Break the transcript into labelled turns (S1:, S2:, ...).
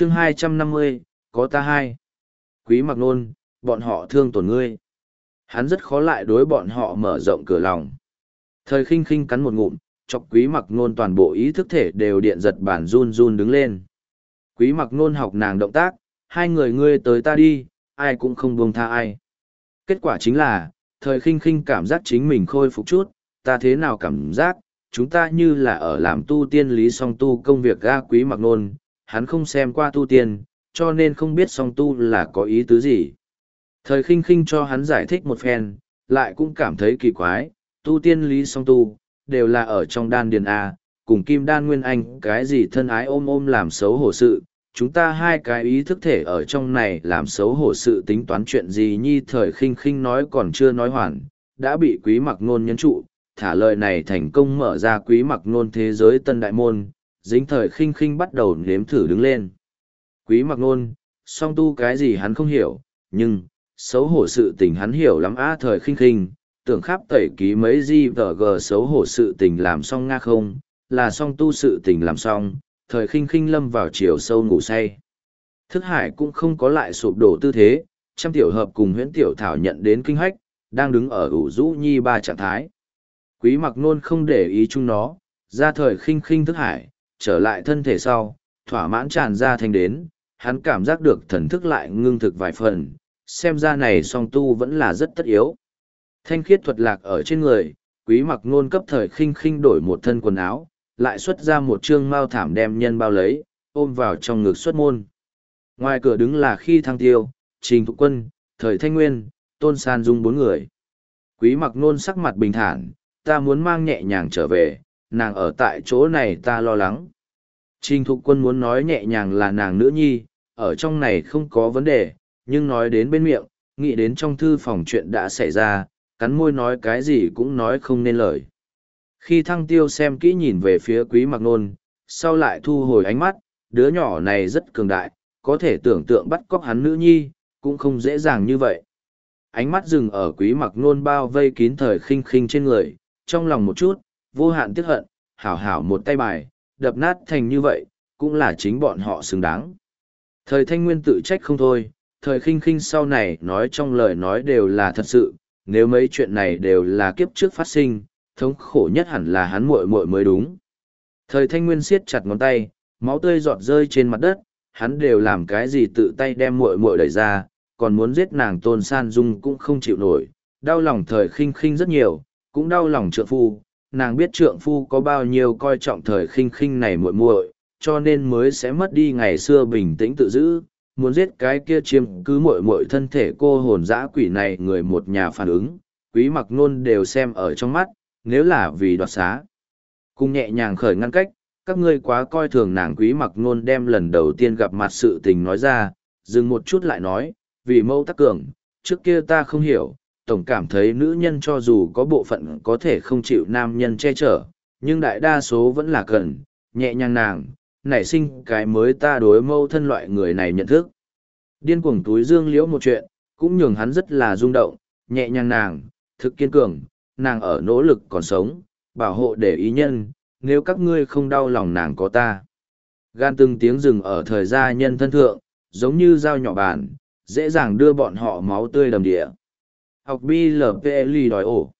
S1: chương hai trăm năm mươi, có ta hai. Quý mặc nôn, bọn họ thương tổn ngươi. Hắn rất khó lại đối bọn họ mở rộng cửa lòng. Thời khinh khinh cắn một ngụm, chọc quý mặc nôn toàn bộ ý thức thể đều điện giật bản run run đứng lên. Quý mặc nôn học nàng động tác, hai người ngươi tới ta đi, ai cũng không buông tha ai. Kết quả chính là, thời khinh khinh cảm giác chính mình khôi phục chút, ta thế nào cảm giác, chúng ta như là ở làm tu tiên lý song tu công việc ga quý mặc nôn hắn không xem qua tu tiên, cho nên không biết song tu là có ý tứ gì. Thời khinh khinh cho hắn giải thích một phen, lại cũng cảm thấy kỳ quái, tu tiên lý song tu, đều là ở trong đan điền a, cùng kim đan nguyên anh, cái gì thân ái ôm ôm làm xấu hổ sự, chúng ta hai cái ý thức thể ở trong này làm xấu hổ sự tính toán chuyện gì nhi thời khinh khinh nói còn chưa nói hoàn, đã bị quý mặc nôn nhấn trụ, thả lời này thành công mở ra quý mặc nôn thế giới tân đại môn dính thời khinh khinh bắt đầu nếm thử đứng lên. Quý mặc nôn song tu cái gì hắn không hiểu, nhưng, xấu hổ sự tình hắn hiểu lắm á thời khinh khinh, tưởng khắp tẩy ký mấy di vờ gờ xấu hổ sự tình làm xong nga không, là song tu sự tình làm xong, thời khinh khinh lâm vào chiều sâu ngủ say. Thức hải cũng không có lại sụp đổ tư thế, trăm tiểu hợp cùng huyễn tiểu thảo nhận đến kinh hách, đang đứng ở ủ rũ nhi ba trạng thái. Quý mặc nôn không để ý chung nó, ra thời khinh khinh thức hải trở lại thân thể sau, thỏa mãn tràn ra thành đến, hắn cảm giác được thần thức lại ngưng thực vài phần, xem ra này song tu vẫn là rất tất yếu. Thanh khiết thuật lạc ở trên người, quý mặc nôn cấp thời khinh khinh đổi một thân quần áo, lại xuất ra một trương mao thảm đem nhân bao lấy, ôm vào trong ngực xuất môn. Ngoài cửa đứng là khi thăng tiêu, trình thục quân, thời thanh nguyên, tôn san dung bốn người. Quý mặc nôn sắc mặt bình thản, ta muốn mang nhẹ nhàng trở về nàng ở tại chỗ này ta lo lắng. Trình thục quân muốn nói nhẹ nhàng là nàng nữ nhi, ở trong này không có vấn đề, nhưng nói đến bên miệng, nghĩ đến trong thư phòng chuyện đã xảy ra, cắn môi nói cái gì cũng nói không nên lời. Khi thăng tiêu xem kỹ nhìn về phía quý mặc nôn, sau lại thu hồi ánh mắt, đứa nhỏ này rất cường đại, có thể tưởng tượng bắt cóc hắn nữ nhi, cũng không dễ dàng như vậy. Ánh mắt dừng ở quý mặc nôn bao vây kín thời khinh khinh trên người, trong lòng một chút vô hạn tiếc hận hảo hảo một tay bài đập nát thành như vậy cũng là chính bọn họ xứng đáng thời thanh nguyên tự trách không thôi thời khinh khinh sau này nói trong lời nói đều là thật sự nếu mấy chuyện này đều là kiếp trước phát sinh thống khổ nhất hẳn là hắn muội muội mới đúng. Thời thanh nguyên siết chặt ngón tay, máu tươi giọt rơi trên mặt đất, hắn đều làm cái gì tự tay đem muội muội đẩy ra, còn muốn giết nàng tôn san dung cũng không chịu nổi, đau lòng thời khinh khinh rất nhiều, cũng đau lòng trượng phu, nàng biết trượng phu có bao nhiêu coi trọng thời khinh khinh này muội muội, cho nên mới sẽ mất đi ngày xưa bình tĩnh tự giữ, muốn giết cái kia chiếm cứ muội muội thân thể cô hồn dã quỷ này người một nhà phản ứng, quý mặc nôn đều xem ở trong mắt, nếu là vì đoạt xá. Cùng nhẹ nhàng khởi ngăn cách, các ngươi quá coi thường nàng quý mặc nôn đem lần đầu tiên gặp mặt sự tình nói ra, dừng một chút lại nói, vì mâu tắc cường, trước kia ta không hiểu, tổng cảm thấy nữ nhân cho dù có bộ phận có thể không chịu nam nhân che chở, nhưng đại đa số vẫn là cần, nhẹ nhàng nàng, nảy sinh cái mới ta đối mâu thân loại người này nhận thức. Điên cuồng túi dương liễu một chuyện, cũng nhường hắn rất là rung động, nhẹ nhàng nàng, thực kiên cường, nàng ở nỗ lực còn sống, bảo hộ để ý nhân, nếu các ngươi không đau lòng nàng có ta. Gan từng tiếng rừng ở thời gia nhân thân thượng, giống như dao nhỏ bàn, dễ dàng đưa bọn họ máu tươi đầm địa. Học BLPLI đòi ổ.